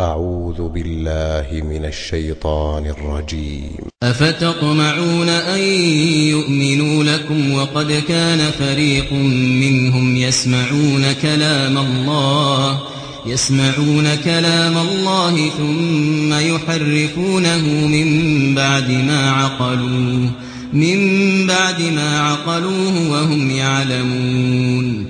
أعوذ بالله من الشيطان الرجيم. أفتطمعون أن يؤمنوا لكم وقد كان فريق منهم يسمعون كلام الله يسمعون كلام الله ثم يحرفونه من بعد ما عقلوه من بعد ما عقلوه وهم يعلمون.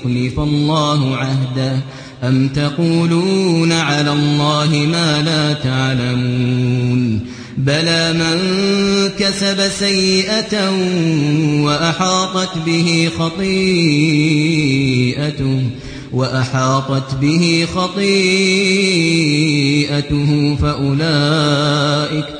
يخلف الله عهده أم تقولون على الله ما لا تعلمون بلى من كسب سيئة وأحاطت به خطيئته وأحاطت به خطيئته فأولئك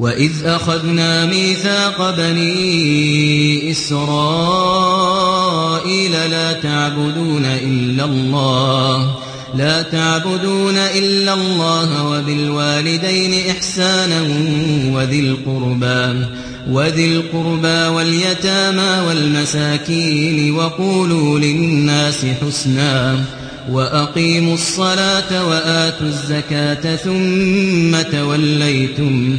وإذ أخذنا ميثاق بني إسرائيل لا تعبدون إلا الله لا تعبدون إلا الله وبالوالدين إحسانا وذي القربى وذي القربى واليتامى والمساكين وقولوا للناس حسنا وأقيموا الصلاة وآتوا الزكاة ثم توليتم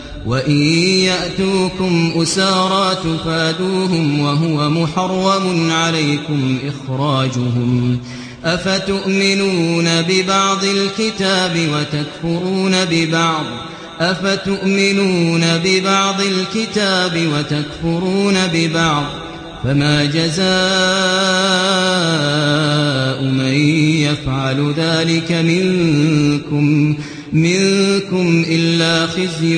وإن يأتوكم أسارى تفادوهم وهو محرم عليكم إخراجهم أفتؤمنون ببعض الكتاب وتكفرون ببعض أفتؤمنون ببعض الكتاب وتكفرون ببعض فما جزاء من يفعل ذلك منكم منكم إلا خزي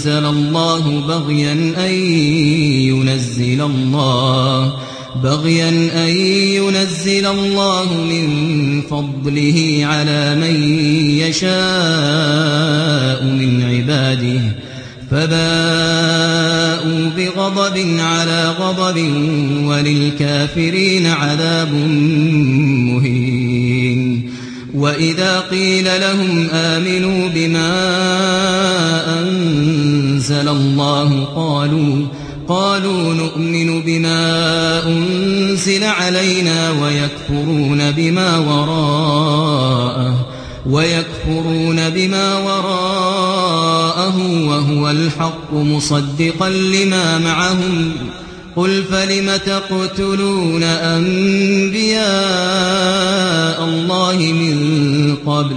أنزل الله بغيا أن ينزل الله بغيا أن ينزل الله من فضله على من يشاء من عباده فباءوا بغضب على غضب وللكافرين عذاب مهين. وإذا قيل لهم آمنوا بما أنزل الله قالوا قالوا نؤمن بما أنزل علينا ويكفرون بما وراءه ويكفرون بما وراءه وهو الحق مصدقا لما معهم. قل فلم تقتلون أنبياء الله من قبل؟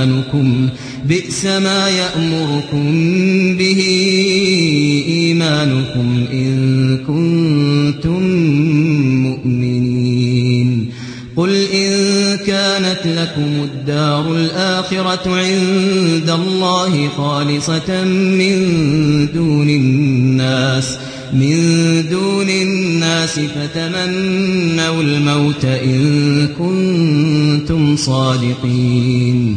إيمانكم بئس ما يأمركم به إيمانكم إن كنتم مؤمنين. قل إن كانت لكم الدار الآخرة عند الله خالصة من دون الناس من دون الناس فتمنوا الموت إن كنتم صادقين.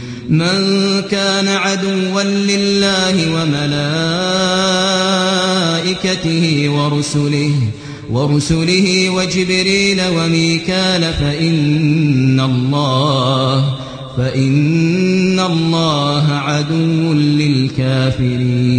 من كان عدوا لله وملائكته ورسله ورسله وجبريل وميكال فإن الله فإن الله عدو للكافرين.